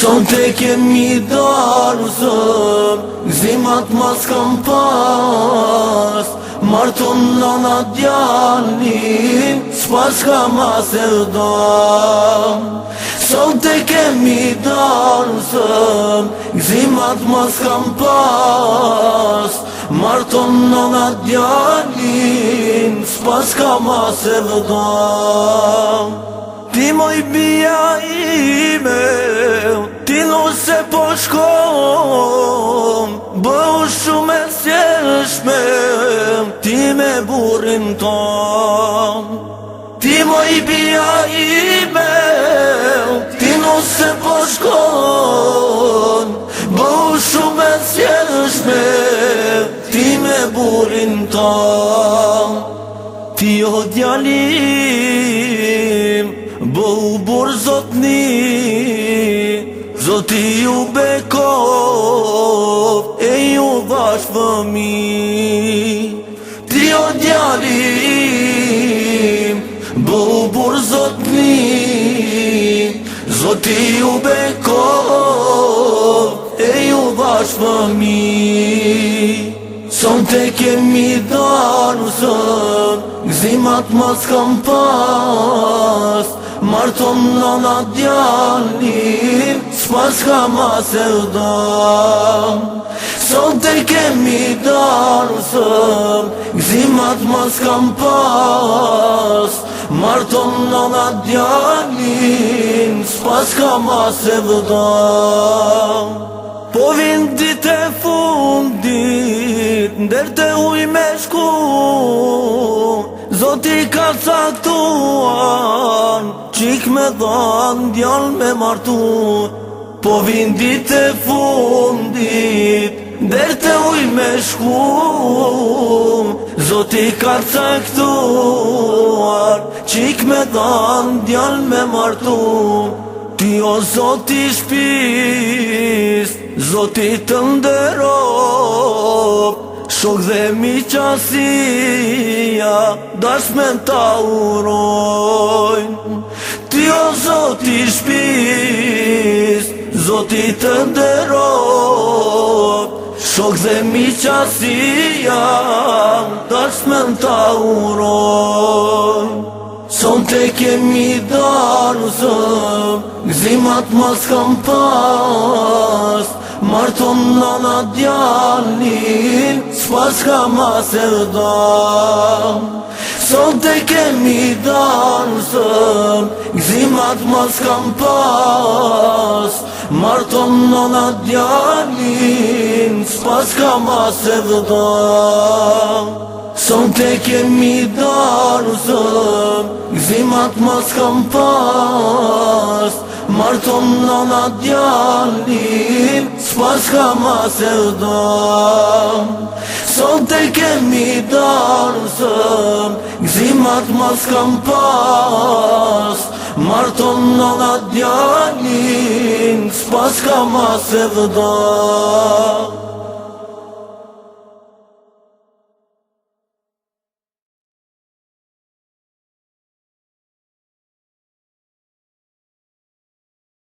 Son të kem një darë, zëm Zimat mas kam pas Martëm në Spas kam asë e dam Son të kem një mas kam pas Martëm në Spas kam asë Ti më i bia ime ti nuk se po shkonë, bëhu shumë e sjeshme, ti me burin tëmë. Ti më i bia ime ti nuk se po shkonë, bëhu shumë e sjeshme, ti me burin tëmë. Ti o djali bëhu burë zotni Zoti ju bekov e ju bash fëmi Ti o djalim bëhu burë zotni Zoti ju bekov e ju bash fëmi Son të kemi dharu sëm Gzimat mas kam pasë Marton në në djani, s'pas ka ma se dha Sot e kemi darë sëm, gzimat ma s'kam pas Marton në në djani, s'pas ka ma se Po vindit e fundit, ndër të uj me shku Zoti ka saktuar, qik me dhanë, djallë me martu Po vindit e fundit, der të uj me shku Zoti ka caktuar, qik me dhanë, djallë me martu Ti o zoti shpist, zoti të ndërop Shok dhe mi qasia, dashmen ta uroj zoti shpis Zoti të ndërop Shok dhe mi qasi jam Dash më në ta uroj Son të kemi darë zëm Gzimat mas kam pas Marton nana djallin Spas ka mas e Son të kemi darë natë mos kam pas Marton në djanin S'pas kam as e dhëta Son të kemi daru zëm Gzimat mos pas Marton në djanin S'pas kam as e dhëta Son të kemi daru zëm Gzimat mos pas Marton në nga djanin, s'pas ka mas e